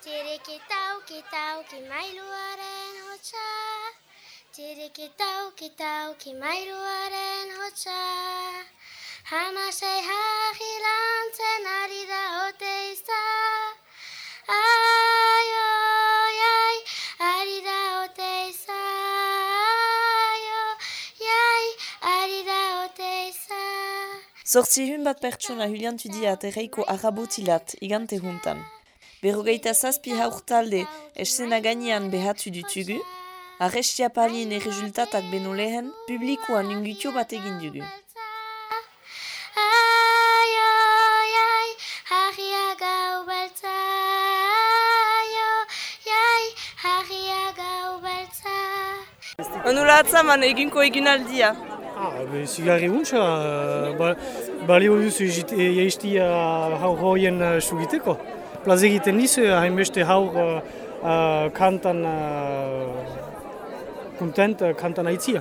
Tirikitau, kitau, kimailuaren hotxa Tirikitau, kitau, kimailuaren hotxa Hamasei hagilantzen ari da oteiza Ai, oi, ai, ari da oteiza Ai, oi, ai, ari da oteiza Zortzi hun bat pertsona huliantu diat erreiko arabotilat igante juntan. Berrogeita zazpi haur talde esena gainean behatu dutugu, arrestia palin erresultatak beno lehen, publikoan ungutio bat egin dugu. Onula atzaman eginko eginaldia. Ah, be, zigarri untsa, ba, balio duzu jaizti haur hoien uh, sugiteko. Plaz egiten dizu, hainbeste haur uh, kantan uh, kontent uh, kantan aitzia.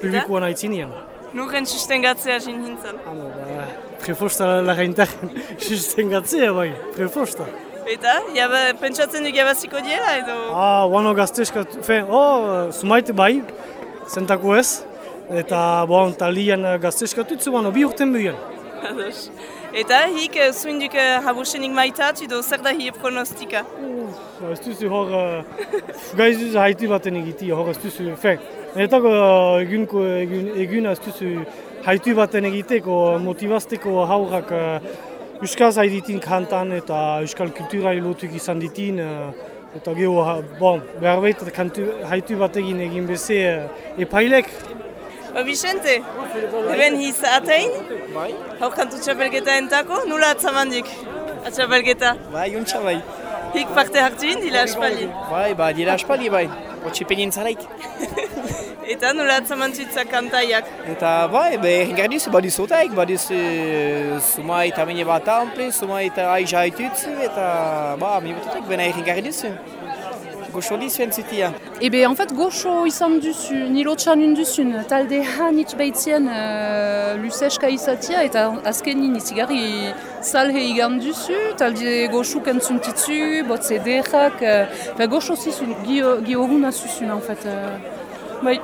Publikoan aitzinean. Nuren sustengatzea zin hintzen. Hano, ba, prefosta lagaintaken sustengatzea bai, prefosta. Eta, jaba, pentsatzen du jabaziko diela edo... Ah, guano gazteska, fe, oh, sumaite bai, zentako ez. Eta, bon, talian gazteska tutzu, guano, bi urten buien. Ados. Eta, hik eh, zuinduk eh, habusenik maitat edo zer da hi pronostika. Ba, Ez duzu hor, uh, gaiz duzu haitu baten egiti, hor ez duzu, fe, niretako uh, egunko egun, egun ez duzu haitu baten egiteko, motivazteko haurrak uh, Euskaz haiditin kantan eta Euskal kultura lotuk izan ditin. Uh, eta geho, bon, behar behit haitu bat egin egin beze uh, epailek. Ba, Vicente, eben hiz atein, Bai, hau kantu txapelgeta entako, nula atzamandik, atxapelgeta. bai, untxa bai. Hik parte hartu dila aspaldi. Bai, ba, dira aspaldi bai. Otsi penien zaraik. Eta nula atzamantzitza kantaiak. Eta bai, be, hengardizu, badizu otaik, badizu suma eta mene bat ample, suma eta aiza haitutzu, eta ba, mi bototek, bena hengardizu. Goxo li zuen zitia. Ebe, en fait, goxo izan duzu, nilotxan unduzun, talde hanitz behitzien uh, luzeska izatia, eta azkenin izigarri salhe igan duzu, talde goxuk entzuntitzu, botze derrak, uh, goxo zizun, gihoguna zuzun, en fait. Uh, bai.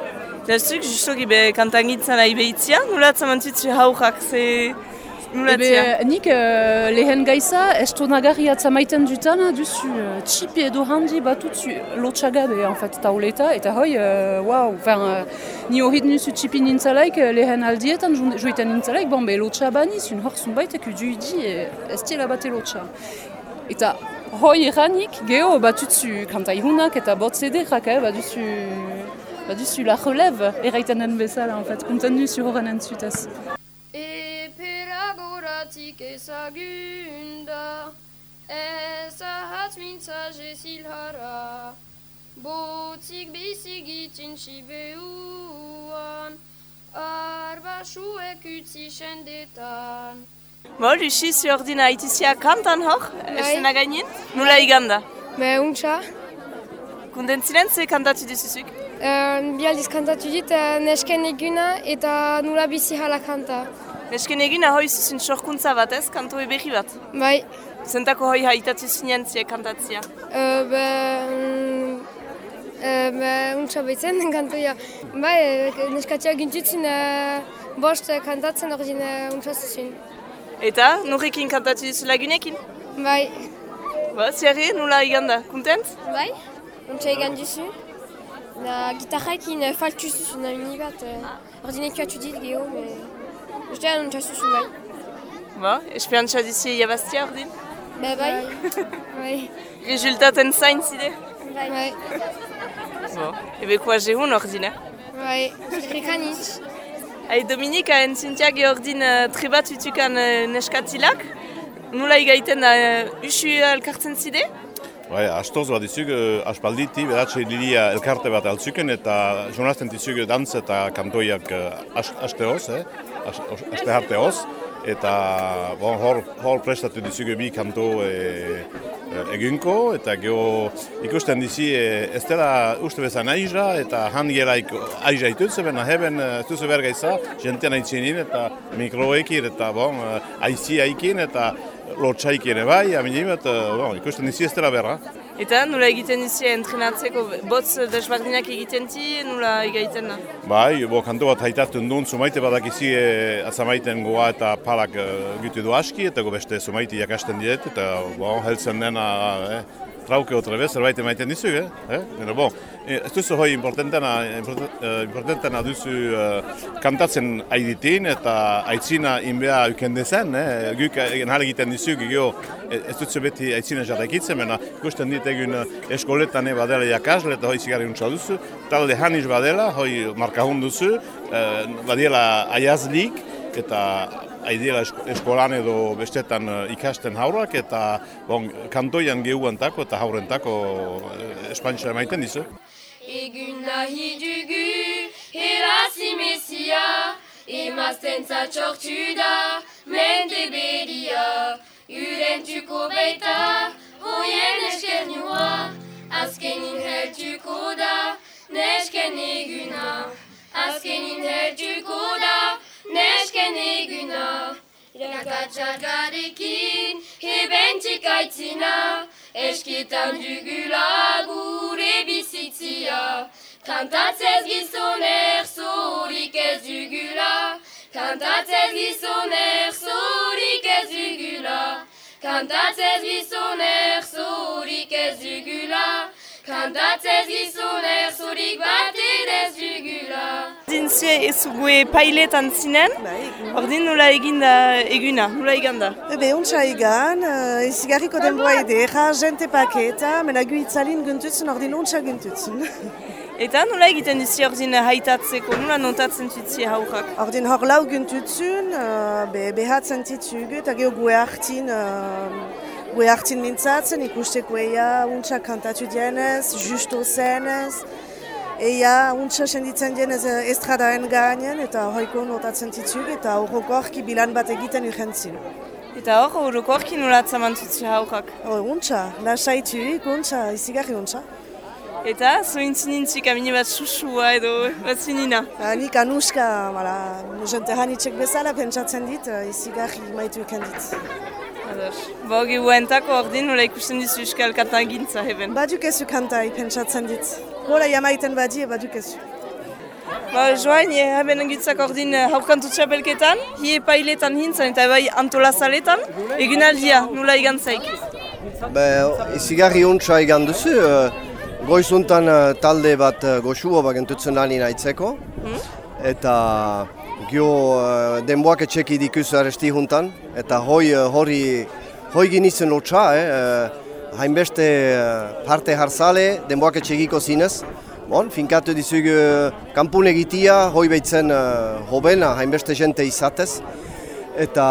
Eta zuk, justo gibe kantangitzen nahi behitzia, nula atzamantzitzu haurrak, ze... Ebe, tia. nik uh, lehen gaiza, estonagarri atzamaiten dutana duzu uh, txipi edo handi batutzu lotxagabe, en fait, tauleta, eta hoi, uh, wow, enfin, uh, ni horrit nuzu txipi nintzalaik uh, lehen aldietan jo- joiten nintzalaik, bon, be, lotxa baniz, un hor zunbaitek ududi, e, ez tiela bate lotxa. Eta hoi eranik, geho batutzu kantaihunak eta botzederrak, eh, baduzu, baduzu la relève, eraiten den bezala, en fait, konten duzu horren entzutez. Eperagoratik ezagunda Ez ahatz mintza jezilhara Botzik bizigitzin sibeuan Arbasuek utzi sendetan Bo, Lucy, ordina haitizia kantan hor, estena gainin, nula iganda. Me untxa Kunden ziren, ze kantatu duzuzuk? uh, Bi aldiz kantatu dit uh, nesken eguna eta nula bizi hala kanta Nesken egin ahoi zuzun sorkuntza bat ez, kanto eberri bat. Bai, Zentako hoi haitatu zinen zie kantatzia. uh, be, mm, uh, be untxa behitzen kantoia Bai, uh, neskatia gintutzen uh, bost uh, kantatzen ordin uh, untxa zuzun Eta, nurrekin kantatu duzu lagunekin? Bai, Ba, ziarri, nula iganda, kontent? Bai, untxa egan duzu. Na gitarraekin uh, faltu zuzun bat. Uh, Ordinekia atu dit geho, me... Ustean untxa zuzun bai. Ba, esperantza dizi jabaztia ordin. Be bai. bai. Resultaten zain zide. Bai. Bai. Bo, ebe koazehun ordin, eh? Bai. Rekanitz. Hai, Dominika, entzintiak ordin uh, trebat utukan uh, neskatilak. Nula igaiten da uh, usu elkartzen zide? Bai, astoz bat izuk, aspalditi, beratxe lilia elkarte bat altzuken eta jonazten dizuk dantz eta kantoiak uh, aste hoz, eh? Aste harte hoz. Eta bon, hor, hor prestatu dizuk bi kanto e, e, egunko, eta geho ikusten dizi e, ez dela uste bezan aiza, eta han geraik aiza itutze, bena heben eh, ez duzu bergaiza, jentean aitzinin eta mikroekin, eta bon, eh, aizi aikin, eta lotxaik ere bai, amini bat, bon, ikusten dizi ez dela berra. Eta nola egiten dizi entrenatzeko, botz desbardinak egiten ti, nola egiten da? Bai, bo, kanto bat haitatzen duen, zumaite badakizi e, azamaiten goa eta palak e, gitu du aski, eta go beste zumaite jakasten diet, eta bo, heltzen dena, eh, trauke otra vez, zerbait emaiten dizu, eh? eh? Pero, bon, eh, ez duzu hoi importantena, eh, importantena duzu uh, kantatzen aiditin eta aitzina inbea ukendezen, eh? Guk genhal egiten dizu, gio, ez duzu beti aitzina jatakitzen, mena ikusten dit egun eskoletan badela jakasle eta hoi zigarri untsa duzu, talde haniz badela, hoi markahun duzu, uh, badela aiazlik, eta aidiela eskolan edo bestetan ikasten haurak eta bon, kantoian gehuantako eta haurentako espantxa emaiten dizu. Egun nahi dugu, herazi mesia, emazten zatxortu da, mente bedia, urentuko baita, hoien esker nua, azkenin heltuko da, nesken eguna, azkenin heltuko da, nesken eguna. Irakatxargarekin, hebentik aitzina, eskitan dugula gure bizitzia. Kantatzez gizoner zorik ez dugula, kantatzez gizoner zorik ez dugula. Kantatzez gizoner zorik ez dugula, kantatzez gizoner zorik bat dugula. Dintzie ez gue pailetan zinen, ordin nola eginda eguna, nola eganda? Ebe, ontsa egan, uh, izigarriko denboa edera, jente paketa, mena gu itzalin guntutzen, ordin ontsa guntutzen. Eta nola egiten duzi ordin haitatzeko, nola notatzen tutzi haurrak? Ordin hor lau guntutzen, uh, be, behatzen titugu, eta geho gue hartin, uh, gue hartin mintzatzen, ikusteko eia, ontsa kantatu dienez, justo zenez, Eia, untsa senditzen dienez estradaen gainean eta hoiko notatzen titug eta horrokorki bilan bat egiten urgentzin. Eta hor, horrokorki nola atzaman tutsi haurrak? Untsa, lasaituk, untsa, izigarri untsa. Eta, zointzin intzik amine bat susua edo bat zinina? Nik anuska, bala, jente hanitxek bezala pentsatzen dit, izigarri maitu eken dit. Bo, gehuentako ordin nola ikusten dizu euskal kanta gintza heben? Baduk ezu kantai pentsatzen dit. Hola jamaiten badie baduk ezu. Ba, joan, haben egitzak ordin haukantu txapelketan, hie pailetan hintzen eta bai antolazaletan, egunaldia, nola igantzaik? Be, izigarri ontsa egan duzu, goizuntan talde bat goxua bagentutzen lan inaitzeko, eta gio denboak etxeki dikuz aresti juntan, eta hoi hori hoi ginitzen lotxa, eh, hainbeste parte harzale denboak etxegiko zinez. Bon, finkatu dizug kanpun egitia, hoi behitzen uh, hobena, hainbeste jente izatez. Eta,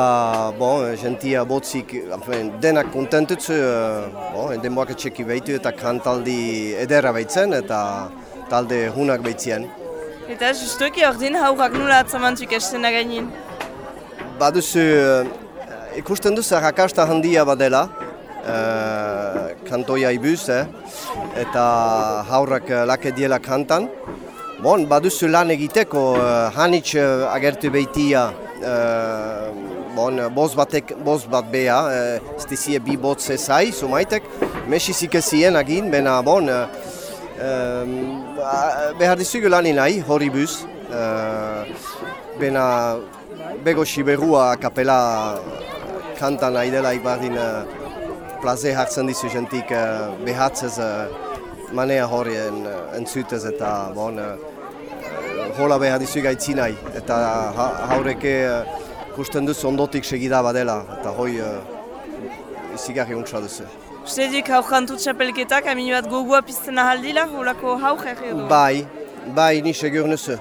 bon, jentia botzik, afen, denak kontentutzu, uh, bon, denboak etxeki behitu eta kantaldi ederra behitzen eta talde hunak behitzien. Eta justuki ordin haurrak nula atzamantzuk estena gainin? Baduzu, uh, ikusten duzu rakasta handia badela, Uh, kantoia ibuz, eh? eta haurrak uh, lake diela kantan. Bon, baduzu lan egiteko, uh, hanitz uh, agertu behitia, uh, bon, boz, batek, boz bat beha, uh, stizie bi botz ezai, sumaitek, mesizik ezien agin, bena bon, uh, uh, behar dizugu lan inai, hori buz, uh, bena bego siberua kapela kantan aidela ibardin uh, plaze hartzen dizu jentik uh, behatzez uh, manea horien uh, entzutez eta bon, uh, hola behar dizu gaitzinai eta ha, haureke uh, kusten duzu ondotik segida badela eta hoi uh, izigarri untsa duzu. Uste dik haurkantu txapelketak amin bat gogua pizten ahaldila, holako haurek edo? Bai, bai ni segur nuzu.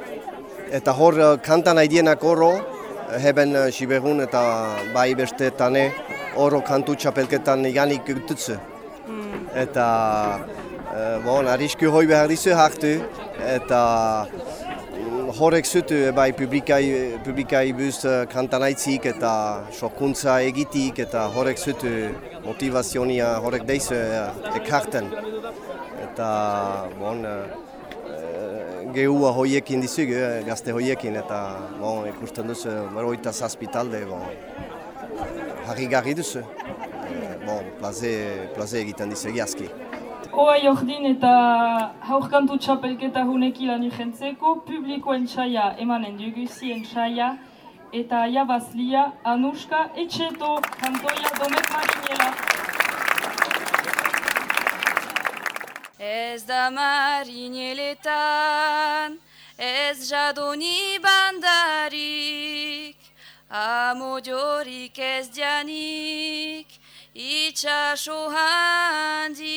Eta hor uh, kantan haidienak oro, heben uh, siberun eta bai beste tane, oro kantu txapelketan iganik gututzu. Mm. Eta, uh, bon, arrisku hoi behar dizu hartu, eta mm, horrek zutu bai publikai, publikai buz uh, kantan aitzik eta sokuntza egitik eta horrek zutu motivazionia horrek deizu uh, ekarten. Eta, bon, gehua hoiekin dizugu, gazte hoiekin, eta bon, ikusten duzu, baroita zazpi talde, bon, harri garri duzu. Eh, bon, plaze, plaze egiten dizegi aski. Hoa jordin eta haurkantu txapelketa huneki lan jentzeko, publikoen txaia emanen duguzien txaia, eta jabazlia Anuska Etxeto kantoia domet marinela. Ez da marineletan, ez jadoni bandarik, amodiorik ez janik, itxaso handiari.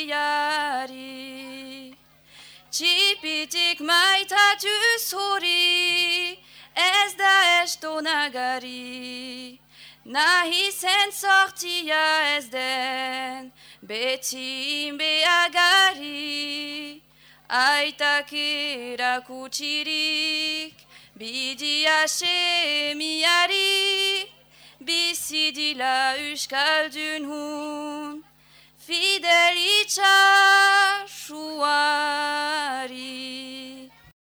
Txipitik maitatuz hori, ez da esto nagari. Nahi zen sortia ez den, beti beagari. Aitak erakutsirik, Bidia semiari, bizidila euskaldun hun, fidelitza suari. Bidia euskaldun hun, fidelitza suari.